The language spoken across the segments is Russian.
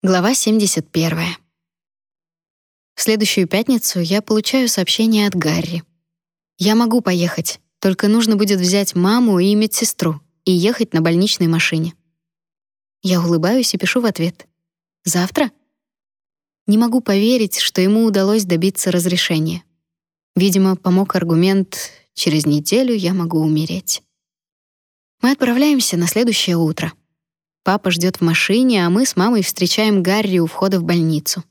Глава 71. В следующую пятницу я получаю сообщение от Гарри. Я могу поехать, только нужно будет взять маму и медсестру и ехать на больничной машине. Я улыбаюсь и пишу в ответ: "Завтра?" Не могу поверить, что ему удалось добиться разрешения. Видимо, помог аргумент: через неделю я могу умереть. Мы отправляемся на следующее утро. Папа ждет в машине, а мы с мамой встречаем Гарри у входа в больницу.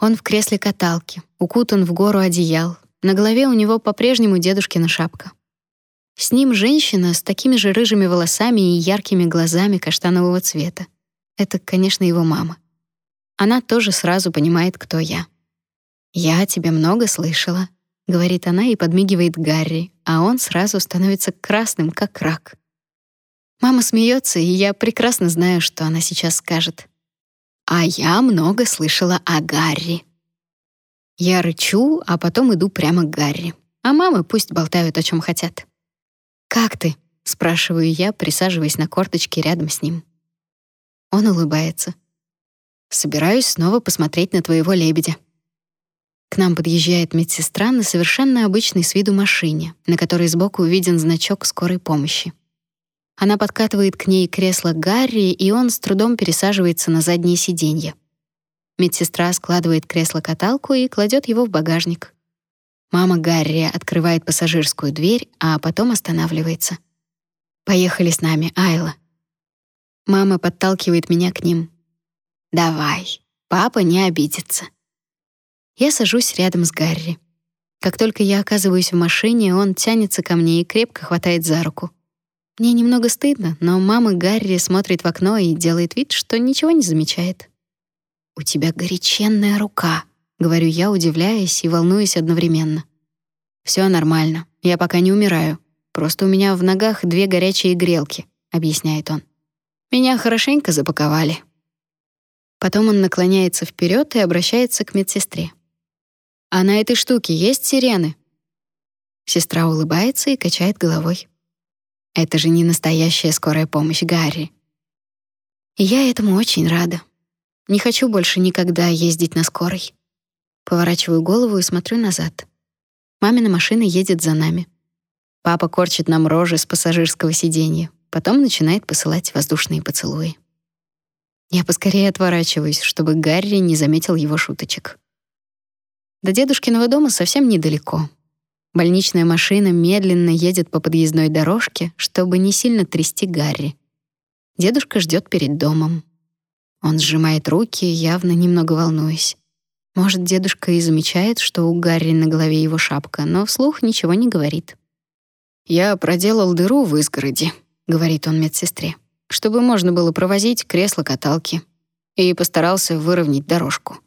Он в кресле каталки, укутан в гору одеял. На голове у него по-прежнему дедушкина шапка. С ним женщина с такими же рыжими волосами и яркими глазами каштанового цвета. Это, конечно, его мама. Она тоже сразу понимает, кто я. «Я о тебе много слышала», — говорит она и подмигивает Гарри, а он сразу становится красным, как рак. Мама смеется, и я прекрасно знаю, что она сейчас скажет. А я много слышала о Гарри. Я рычу, а потом иду прямо к Гарри. А мамы пусть болтают о чем хотят. «Как ты?» — спрашиваю я, присаживаясь на корточке рядом с ним. Он улыбается. «Собираюсь снова посмотреть на твоего лебедя». К нам подъезжает медсестра на совершенно обычной с виду машине, на которой сбоку виден значок скорой помощи. Она подкатывает к ней кресло Гарри, и он с трудом пересаживается на заднее сиденье. Медсестра складывает кресло-каталку и кладет его в багажник. Мама Гарри открывает пассажирскую дверь, а потом останавливается. «Поехали с нами, Айла». Мама подталкивает меня к ним. «Давай, папа не обидится». Я сажусь рядом с Гарри. Как только я оказываюсь в машине, он тянется ко мне и крепко хватает за руку. Мне немного стыдно, но мама Гарри смотрит в окно и делает вид, что ничего не замечает. «У тебя горяченная рука», — говорю я, удивляясь и волнуясь одновременно. Все нормально, я пока не умираю. Просто у меня в ногах две горячие грелки», — объясняет он. «Меня хорошенько запаковали». Потом он наклоняется вперед и обращается к медсестре. «А на этой штуке есть сирены?» Сестра улыбается и качает головой. Это же не настоящая скорая помощь, Гарри. я этому очень рада. Не хочу больше никогда ездить на скорой. Поворачиваю голову и смотрю назад. Мамина машина едет за нами. Папа корчит нам рожи с пассажирского сиденья, потом начинает посылать воздушные поцелуи. Я поскорее отворачиваюсь, чтобы Гарри не заметил его шуточек. До дедушкиного дома совсем недалеко, Больничная машина медленно едет по подъездной дорожке, чтобы не сильно трясти Гарри. Дедушка ждет перед домом. Он сжимает руки, явно немного волнуясь. Может, дедушка и замечает, что у Гарри на голове его шапка, но вслух ничего не говорит. «Я проделал дыру в изгороди», — говорит он медсестре, «чтобы можно было провозить кресло-каталки, и постарался выровнять дорожку.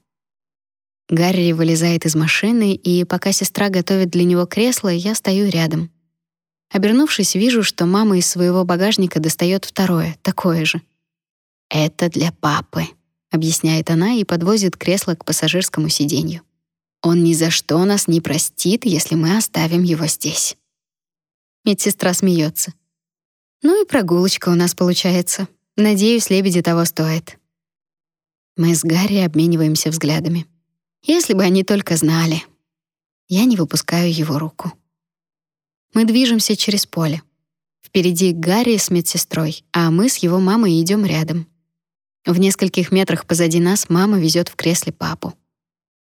Гарри вылезает из машины, и пока сестра готовит для него кресло, я стою рядом. Обернувшись, вижу, что мама из своего багажника достает второе, такое же. «Это для папы», — объясняет она и подвозит кресло к пассажирскому сиденью. «Он ни за что нас не простит, если мы оставим его здесь». Медсестра смеется. «Ну и прогулочка у нас получается. Надеюсь, лебеди того стоит». Мы с Гарри обмениваемся взглядами. Если бы они только знали. Я не выпускаю его руку. Мы движемся через поле. Впереди Гарри с медсестрой, а мы с его мамой идем рядом. В нескольких метрах позади нас мама везет в кресле папу.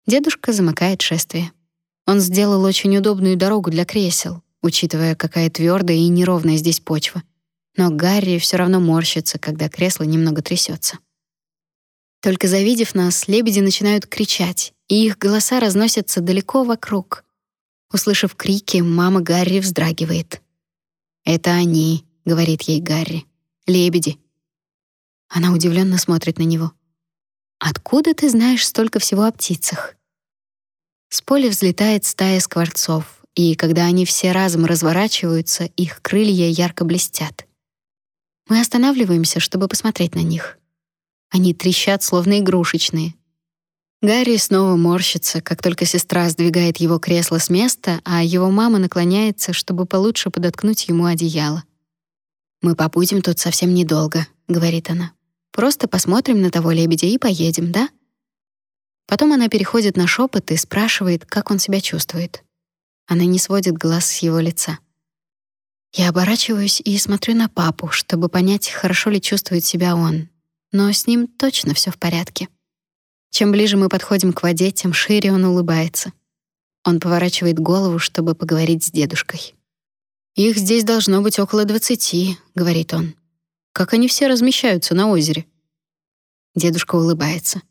Дедушка замыкает шествие. Он сделал очень удобную дорогу для кресел, учитывая, какая твердая и неровная здесь почва. Но Гарри все равно морщится, когда кресло немного трясется. Только завидев нас, лебеди начинают кричать, и их голоса разносятся далеко вокруг. Услышав крики, мама Гарри вздрагивает. «Это они», — говорит ей Гарри. «Лебеди». Она удивленно смотрит на него. «Откуда ты знаешь столько всего о птицах?» С поля взлетает стая скворцов, и когда они все разом разворачиваются, их крылья ярко блестят. Мы останавливаемся, чтобы посмотреть на них. Они трещат, словно игрушечные, Гарри снова морщится, как только сестра сдвигает его кресло с места, а его мама наклоняется, чтобы получше подоткнуть ему одеяло. «Мы побудем тут совсем недолго», — говорит она. Просто посмотрим на того лебедя и поедем, да?» Потом она переходит на шепот и спрашивает, как он себя чувствует. Она не сводит глаз с его лица. Я оборачиваюсь и смотрю на папу, чтобы понять, хорошо ли чувствует себя он. Но с ним точно все в порядке. Чем ближе мы подходим к воде, тем шире он улыбается. Он поворачивает голову, чтобы поговорить с дедушкой. «Их здесь должно быть около двадцати», — говорит он. «Как они все размещаются на озере?» Дедушка улыбается.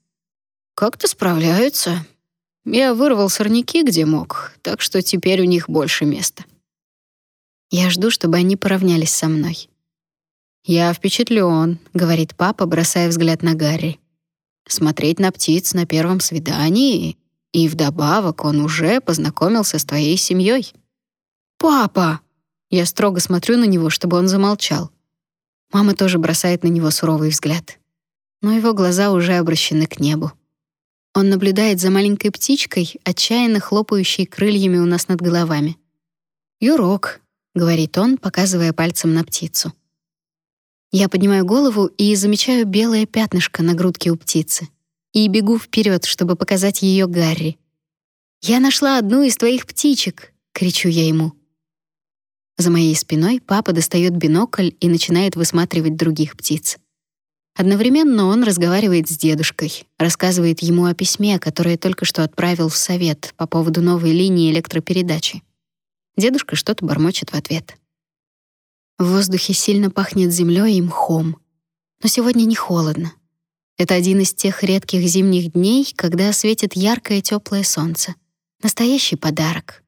«Как-то справляются. Я вырвал сорняки, где мог, так что теперь у них больше места». Я жду, чтобы они поравнялись со мной. «Я впечатлен», — говорит папа, бросая взгляд на Гарри. «Смотреть на птиц на первом свидании, и вдобавок он уже познакомился с твоей семьей». «Папа!» Я строго смотрю на него, чтобы он замолчал. Мама тоже бросает на него суровый взгляд. Но его глаза уже обращены к небу. Он наблюдает за маленькой птичкой, отчаянно хлопающей крыльями у нас над головами. «Юрок», — говорит он, показывая пальцем на птицу. Я поднимаю голову и замечаю белое пятнышко на грудке у птицы и бегу вперед, чтобы показать ее Гарри. «Я нашла одну из твоих птичек!» — кричу я ему. За моей спиной папа достает бинокль и начинает высматривать других птиц. Одновременно он разговаривает с дедушкой, рассказывает ему о письме, которое только что отправил в совет по поводу новой линии электропередачи. Дедушка что-то бормочет в ответ. В воздухе сильно пахнет землей и мхом. Но сегодня не холодно. Это один из тех редких зимних дней, когда светит яркое теплое солнце. Настоящий подарок.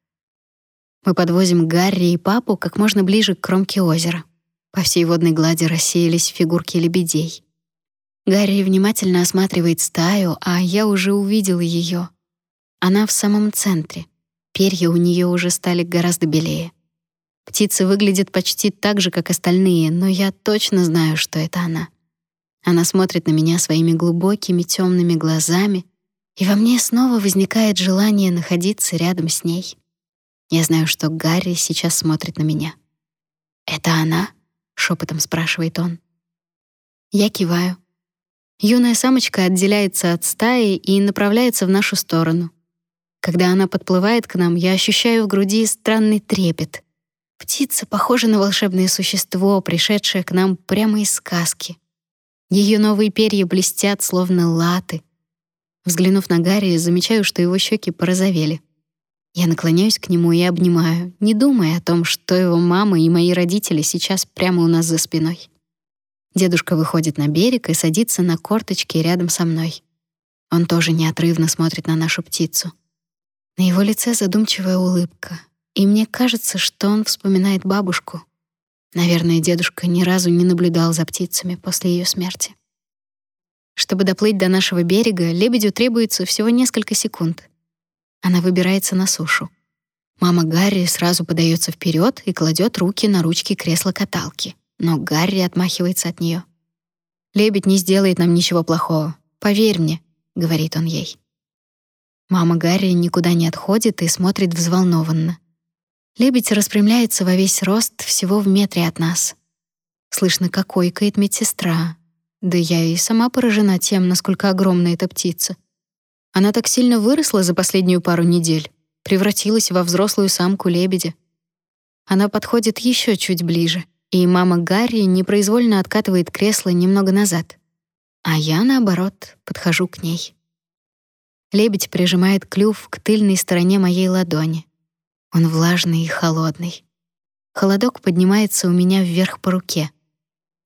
Мы подвозим Гарри и папу как можно ближе к кромке озера. По всей водной глади рассеялись фигурки лебедей. Гарри внимательно осматривает стаю, а я уже увидел ее. Она в самом центре. Перья у нее уже стали гораздо белее. Птица выглядит почти так же, как остальные, но я точно знаю, что это она. Она смотрит на меня своими глубокими темными глазами, и во мне снова возникает желание находиться рядом с ней. Я знаю, что Гарри сейчас смотрит на меня. «Это она?» — шепотом спрашивает он. Я киваю. Юная самочка отделяется от стаи и направляется в нашу сторону. Когда она подплывает к нам, я ощущаю в груди странный трепет. Птица похожа на волшебное существо, пришедшее к нам прямо из сказки. Ее новые перья блестят, словно латы. Взглянув на Гарри, замечаю, что его щеки порозовели. Я наклоняюсь к нему и обнимаю, не думая о том, что его мама и мои родители сейчас прямо у нас за спиной. Дедушка выходит на берег и садится на корточки рядом со мной. Он тоже неотрывно смотрит на нашу птицу. На его лице задумчивая улыбка, и мне кажется, что он вспоминает бабушку. Наверное, дедушка ни разу не наблюдал за птицами после ее смерти. Чтобы доплыть до нашего берега, лебедю требуется всего несколько секунд. Она выбирается на сушу. Мама Гарри сразу подается вперед и кладет руки на ручки кресла-каталки, но Гарри отмахивается от нее. «Лебедь не сделает нам ничего плохого. Поверь мне», — говорит он ей. Мама Гарри никуда не отходит и смотрит взволнованно. Лебедь распрямляется во весь рост всего в метре от нас. Слышно, как ойкает медсестра. Да я и сама поражена тем, насколько огромна эта птица. Она так сильно выросла за последнюю пару недель, превратилась во взрослую самку лебедя. Она подходит еще чуть ближе, и мама Гарри непроизвольно откатывает кресло немного назад. А я, наоборот, подхожу к ней. Лебедь прижимает клюв к тыльной стороне моей ладони. Он влажный и холодный. Холодок поднимается у меня вверх по руке.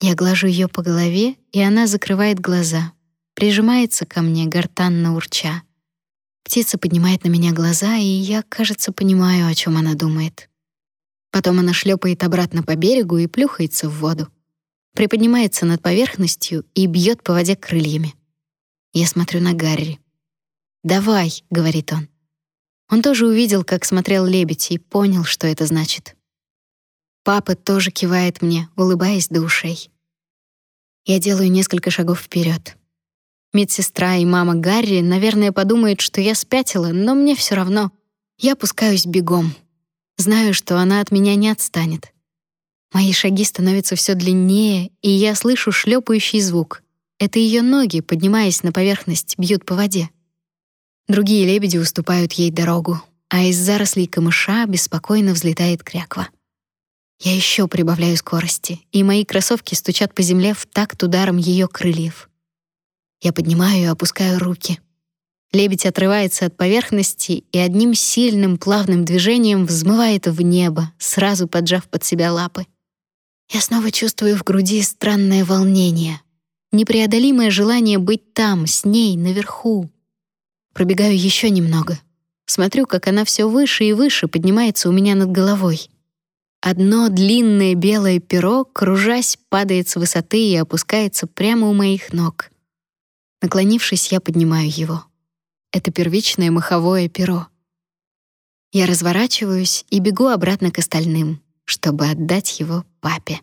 Я глажу ее по голове, и она закрывает глаза, прижимается ко мне, гортанно урча. Птица поднимает на меня глаза, и я, кажется, понимаю, о чем она думает. Потом она шлепает обратно по берегу и плюхается в воду. Приподнимается над поверхностью и бьет по воде крыльями. Я смотрю на Гарри. «Давай», — говорит он. Он тоже увидел, как смотрел лебедь, и понял, что это значит. Папа тоже кивает мне, улыбаясь до ушей. Я делаю несколько шагов вперед. Медсестра и мама Гарри, наверное, подумают, что я спятила, но мне все равно. Я пускаюсь бегом. Знаю, что она от меня не отстанет. Мои шаги становятся все длиннее, и я слышу шлепающий звук. Это ее ноги, поднимаясь на поверхность, бьют по воде. Другие лебеди уступают ей дорогу, а из зарослей камыша беспокойно взлетает кряква. Я еще прибавляю скорости, и мои кроссовки стучат по земле в такт ударом ее крыльев. Я поднимаю и опускаю руки. Лебедь отрывается от поверхности и одним сильным плавным движением взмывает в небо, сразу поджав под себя лапы. Я снова чувствую в груди странное волнение, непреодолимое желание быть там, с ней, наверху. Пробегаю еще немного. Смотрю, как она все выше и выше поднимается у меня над головой. Одно длинное белое перо, кружась, падает с высоты и опускается прямо у моих ног. Наклонившись, я поднимаю его. Это первичное маховое перо. Я разворачиваюсь и бегу обратно к остальным, чтобы отдать его папе.